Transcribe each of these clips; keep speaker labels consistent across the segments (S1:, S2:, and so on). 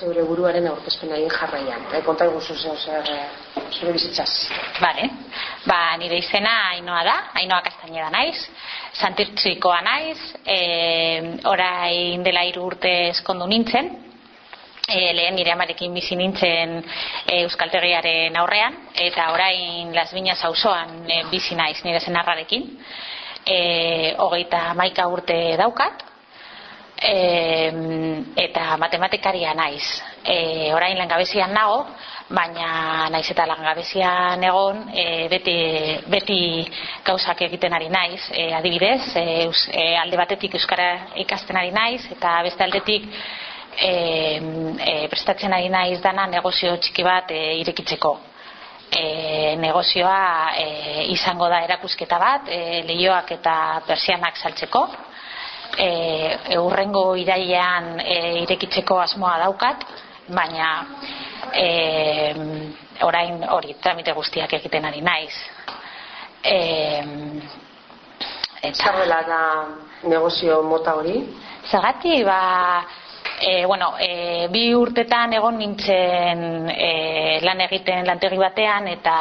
S1: zure buruaren aurkezpena egin jarraian. Eh, konta iguzu zer zure bizitzaz.
S2: Vale. Ba, nire izena Ainoa da, Ainoa Kastaineda naiz, Santirtzikoa naiz, e, orain dela hiru urte eskondu nintzen, e, lehen nire amarekin bizi nintzen e, Euskaltegiaren aurrean, eta orain Las Viñas auzoan e, bizi naiz nire zenarrarekin, e, hogeita maika urte daukat, e, eta matematikaria naiz. E, orain langabezian nago, baina naiz eta langabezian egon e, beti, beti gauzak egiten ari naiz. E, adibidez, e, e, alde batetik euskara ikasten ari naiz, eta beste aldetik e, e, prestatzen ari naiz dana negozio txiki bat e, irekitzeko. E, negozioa e, izango da erakusketa bat, e, lehioak eta persianak saltzeko, e, urrengo irailean e, irekitzeko asmoa daukat, baina e, orain hori tramite guztiak egiten ari naiz. E,
S1: eta, da negozio mota hori?
S2: Zagati, ba, e, bueno, e, bi urtetan egon nintzen e, lan egiten lantegi batean eta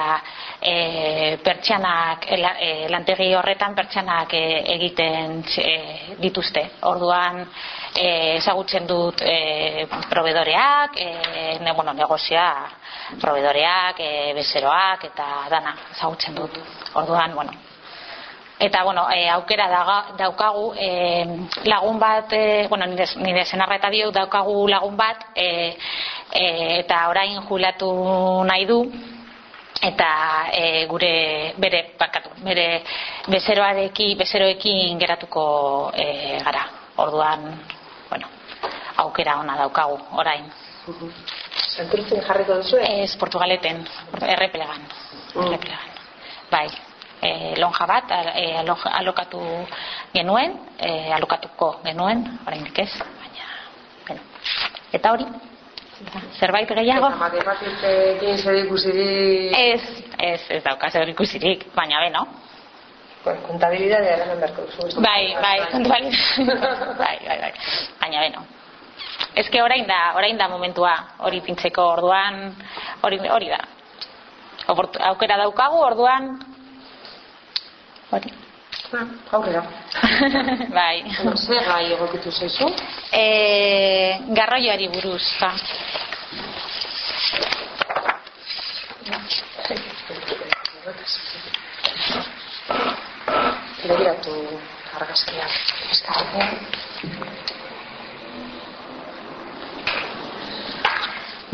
S2: e, pertsianak e, lantegi horretan pertsianak e, egiten e, dituzte. Orduan e, ezagutzen dut e, provedoreak, e, ne, bueno, negozioa provedoreak, e, bezeroak eta dana ezagutzen dut. Orduan, bueno, eta bueno, e, aukera daukagu e, lagun bat e, bueno, nire, nire senarra eta biok daukagu lagun bat e, e, eta orain julatu nahi du eta e, gure bere bakatu, bere bezeroareki bezeroekin geratuko e, gara orduan bueno, aukera ona daukagu orain
S1: Santurtzen jarriko duzu?
S2: Ez, Portugaleten, errepelegan. Mm. Errepelegan. Bai, e, lonja bat e, alokatu genuen, e, alokatuko genuen, oraindik ez, baina, bueno. Eta hori, zerbait gehiago?
S1: Eta matematikekin zer ikusirik?
S2: Ez, ez, ez dauka zer ikusirik, baina beno.
S1: Kontabilidadea eraman beharko duzu.
S2: Bai, bai, kontabilidadea. bai, bai, bai. Baina beno. Que orain da, orain da momentua hori pintzeko orduan, hori, hori da. Aukera daukagu orduan, Hori.
S1: Ah, aurrera.
S2: bai.
S1: Zer gai egokitu zaizu?
S2: E, garraioari buruz, ba.
S1: Begiratu argazkiak.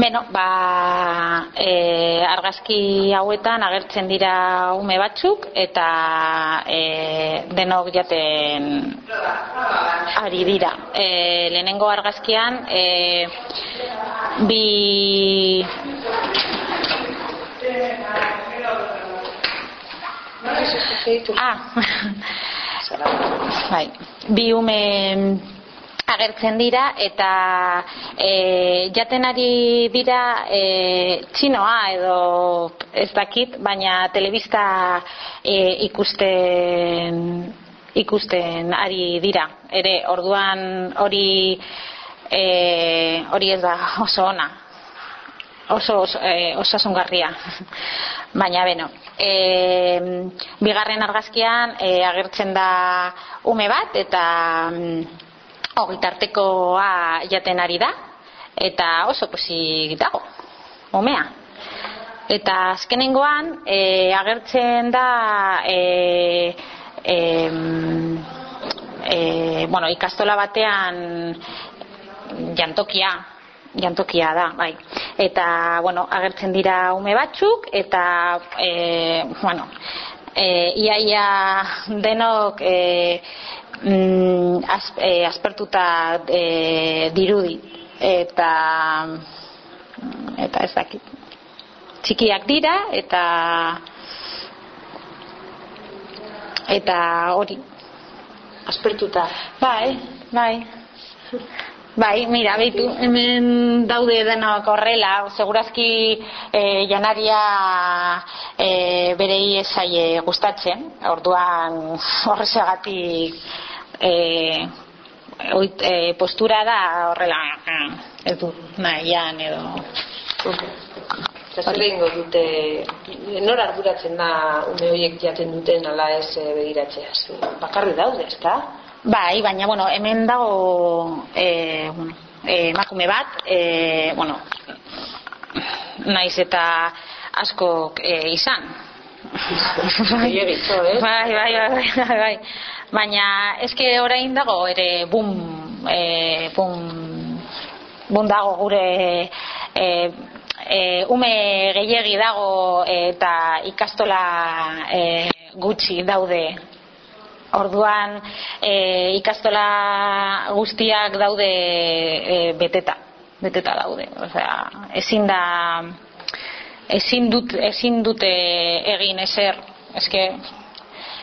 S2: Beno, ba, e, argazki hauetan agertzen dira ume batzuk eta e, denok jaten ari dira. E, lehenengo argazkian e, bi ah. bai, bi ume agertzen dira eta e, jaten ari dira e, txinoa edo ez dakit, baina telebista e, ikusten ikusten ari dira. Ere, orduan hori e, hori ez da oso ona. Oso, oso e, osasungarria. baina beno, e, bigarren argazkian e, agertzen da ume bat eta ogitartekoa jaten ari da eta oso posi dago omea eta azkenengoan e, agertzen da e, e, e, bueno, ikastola batean jantokia jantokia da, bai. Eta, bueno, agertzen dira ume batzuk, eta, e, bueno, e, iaia denok e, mm, az, e, aspertuta e, dirudi. Eta eta ez dakit. Txikiak dira eta eta hori.
S1: Aspertuta.
S2: Bai, bai. Bai, mira, beitu, hemen daude denok horrela, segurazki e, janaria e, berei esaie gustatzen, orduan horrezagatik e, oit, e, postura da horrela eh, ez du nahian edo
S1: Zer egingo dute, nor arduratzen da ume horiek jaten duten ala ez e, begiratzeaz? Bakarri daude, ezta?
S2: Bai, baina, bueno, hemen dago e, bueno, e, emakume bat, e, bueno, naiz eta asko e, izan.
S1: Gehiagitzo, eh?
S2: Bai, bai, bai, bai, bai. Baina, eske orain dago ere bum, e, bum, bum dago gure e, e, ume gehiegi dago eta ikastola e, gutxi daude Orduan e, ikastola guztiak daude e, beteta, beteta daude. Osea, ezin da ezin dut ezin dute egin ezer, eske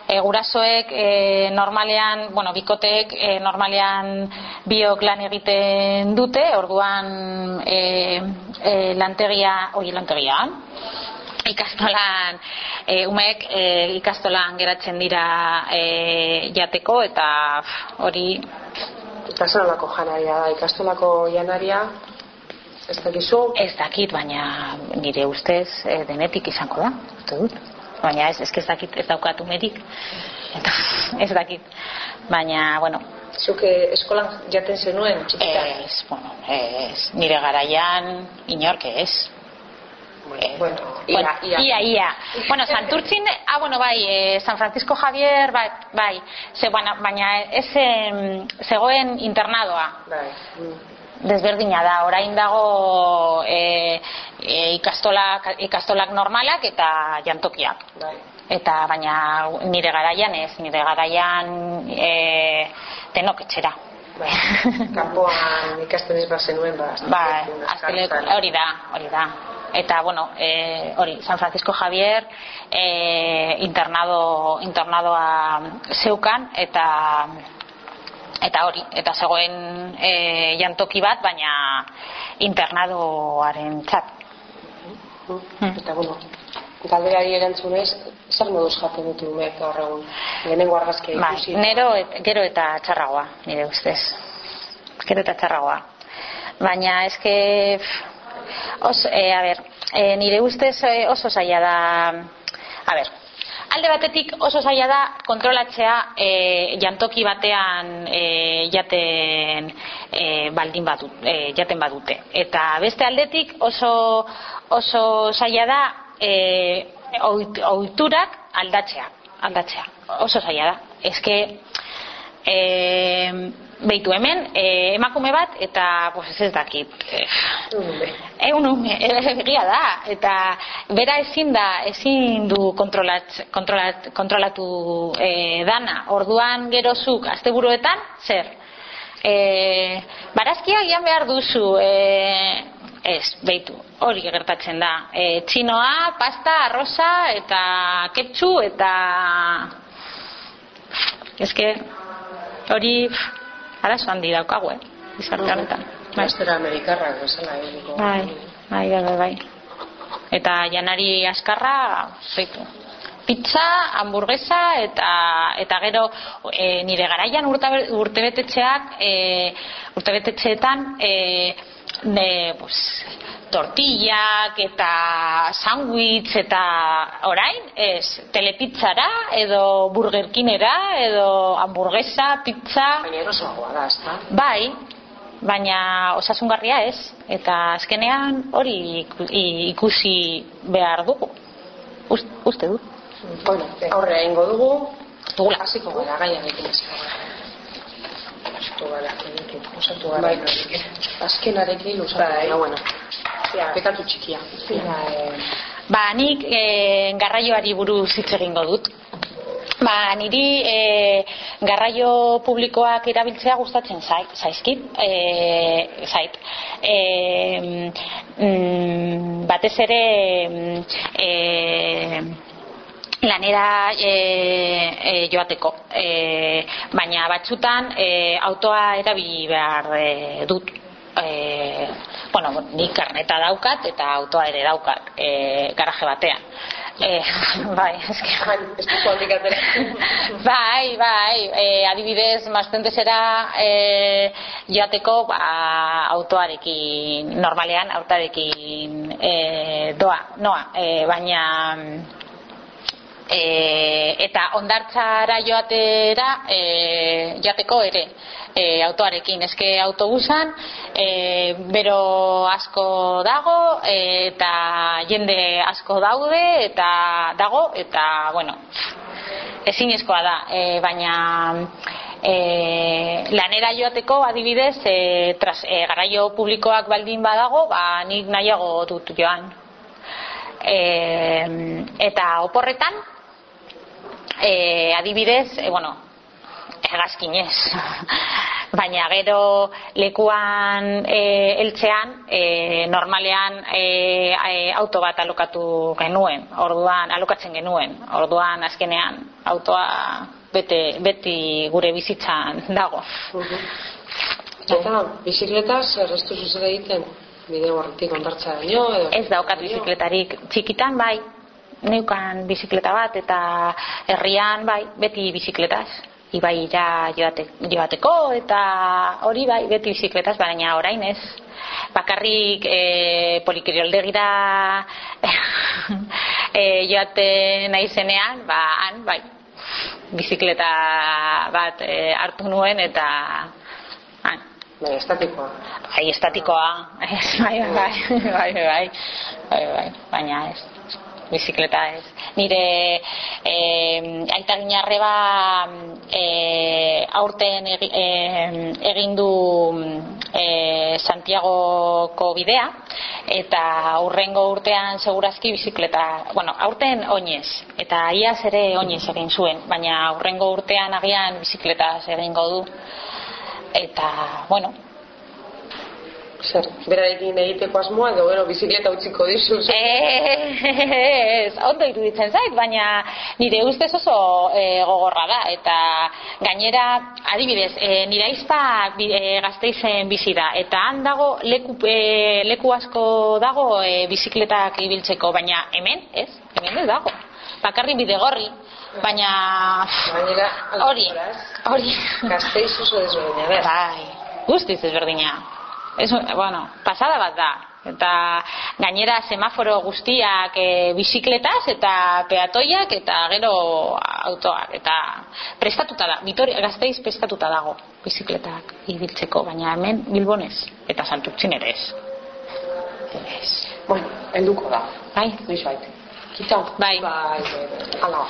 S2: e, gurasoek e, normalean, bueno, bikoteek e, normalean biok lan egiten dute, orduan e, e, lantegia, oi lantegian, ikastolan e, umek e, ikastolan geratzen dira e, jateko eta hori
S1: ikastolako janaria da ikastolako janaria ez dakizu
S2: ez dakit baina nire ustez e, denetik izango da uste dut baina ez, ez dakit ez daukatu medik eta ez dakit baina bueno
S1: Zuke eskolan jaten zenuen txikita?
S2: Ez, bueno, ez, nire garaian inorke ez,
S1: Eh, bueno,
S2: ia, ia. ia, ia. Bueno, Santurtzin, ah, bueno, bai, eh, San Francisco Javier, bai, bai, ze, bueno, baina ez eh, zegoen internadoa.
S1: Bai.
S2: Desberdina da, orain dago eh, eh, ikastolak, ikastolak normalak eta jantokiak.
S1: Bai.
S2: Eta baina nire garaian ez, nire garaian eh, denok etxera.
S1: Bai. Kampoan ikasten ez bazenuen, ba,
S2: bai, hori da, hori da eta bueno, e, hori, San Francisco Javier e, internado, internadoa zeukan eta eta hori, eta zegoen e, jantoki bat, baina internadoaren txat.
S1: Hmm. Eta bueno, galderari erantzunez, zer moduz jaten dut umeak gaur egun? Lehenengo argazkia
S2: bai, ikusi? nero, et, gero eta txarragoa, nire ustez. Gero eta txarragoa. Baina eske Os, e, a ber, e, nire ustez e, oso zaila da a ber, alde batetik oso zaila da kontrolatzea e, jantoki batean e, jaten e, baldin badu, e, jaten badute. Eta beste aldetik oso oso zaila da e, ohiturak aldatzea aldatzea. Oso zaila da. Eske e, Beitu hemen, e, emakume bat, eta pues, ez dakit. Egun ume, egia da. Eta bera ezin da, ezin du kontrolat, kontrolat, kontrolatu e, dana. Orduan gerozuk, asteburuetan, zer? E, barazkia gian behar duzu, e, ez, beitu, hori gertatzen da. E, txinoa, pasta, arroza, eta ketxu, eta... Que, hori arazo handi daukagu, eh? Bizarte honetan.
S1: Bai. Amerikarrak bezala egiko.
S2: Bai, bai, bai, bai. Eta janari askarra, zeitu. Pizza, hamburguesa eta eta gero e, nire garaian urtebetetxeak e, urtebetetxeetan e, ne, pues, tortillak eta sandwich eta orain ez telepizzara edo burgerkinera edo hamburguesa, pizza.
S1: Baina erosoagoa da, ezta?
S2: bai, baina osasungarria ez. Eta azkenean hori ikusi behar dugu. Uste du
S1: bueno, aurre ingo dugu. Dugula. Hasiko gara gaiarekin osatu gara osatu gara bai. azkenarekin osatu bai. gara bueno pekatu txikia.
S2: Ba, nik e, garraioari buruz hitz egingo dut. Ba, niri e, garraio publikoak erabiltzea gustatzen zaizkit, e, zait. E, mm, batez ere e, lanera e, e, joateko. E, baina batzutan e, autoa erabili behar e, dut. E, bueno, ni karneta daukat eta autoa ere daukat e, garaje batean. Eh, bai,
S1: atera.
S2: bai, bai, e, adibidez, mastentesera e, joateko ba, autoarekin, normalean autoarekin e, doa, noa, e, baina e, eta ondartzara joatera e, joateko ere e, autoarekin, eske autobusan e, bero asko dago e, eta jende asko daude eta dago eta bueno ezinezkoa da. E, baina e, lanera joateko adibidez e, tras, e, garaio publikoak baldin badago ba, nik nahiago dut joan e, eta oporretan e, adibidez e, bueno, hegazkinez. Baina gero lekuan e, eltzean e, normalean e, auto bat alokatu genuen orduan alokatzen genuen. Orduan azkenean autoa bete, beti gure bizitzan dago.
S1: Eta, bizikletaz, errestu zuzera egiten, bide horretik ondartza daño, edo...
S2: ez daukat bizikletarik txikitan bai. Neukan bizikleta bat eta herrian bai beti bizikletaz. Ibai ja joate, joateko eta hori bai beti bizikletaz baina orain ez. Bakarrik e, polikirioldegira e, joate naizenean ba han bai bizikleta bat e, hartu nuen eta han
S1: Bai, estatikoa.
S2: Bai, estatikoa. Bai bai, bai, bai, bai, bai, bai, bai, baina ez, bizikleta ez. Nire e, aita ginarreba e, eh, aurten e, e, egindu e, eh, Santiagoko bidea, eta aurrengo urtean segurazki bizikleta, bueno, aurten oinez, eta iaz ere oinez egin zuen, baina aurrengo urtean agian bizikleta egingo du eta, bueno,
S1: Zer, berarekin egiteko asmoa edo gero bizikleta utziko dizu.
S2: Ez, ondo iruditzen zait, baina nire ustez oso e, gogorra da eta gainera adibidez, e, nire aizpa e, gazteizen bizi da eta han dago leku, e, leku asko dago e, bizikletak ibiltzeko, baina hemen, ez? Hemen ez dago. Bakarri bidegorri, baina hori, hori.
S1: Gazteiz oso desberdina, da.
S2: Bai, guztiz ezberdina. Ez, bueno, pasada bat da. Eta gainera semaforo guztiak e, bizikletaz eta peatoiak eta gero autoak. Eta prestatuta da, Vitoria Gasteiz prestatuta dago bizikletak ibiltzeko, baina hemen Bilbonez eta Santurtzin ere ez. Ez.
S1: Bueno, helduko da.
S2: Bai,
S1: Noiz bait. Então, bye. Bye. Alô.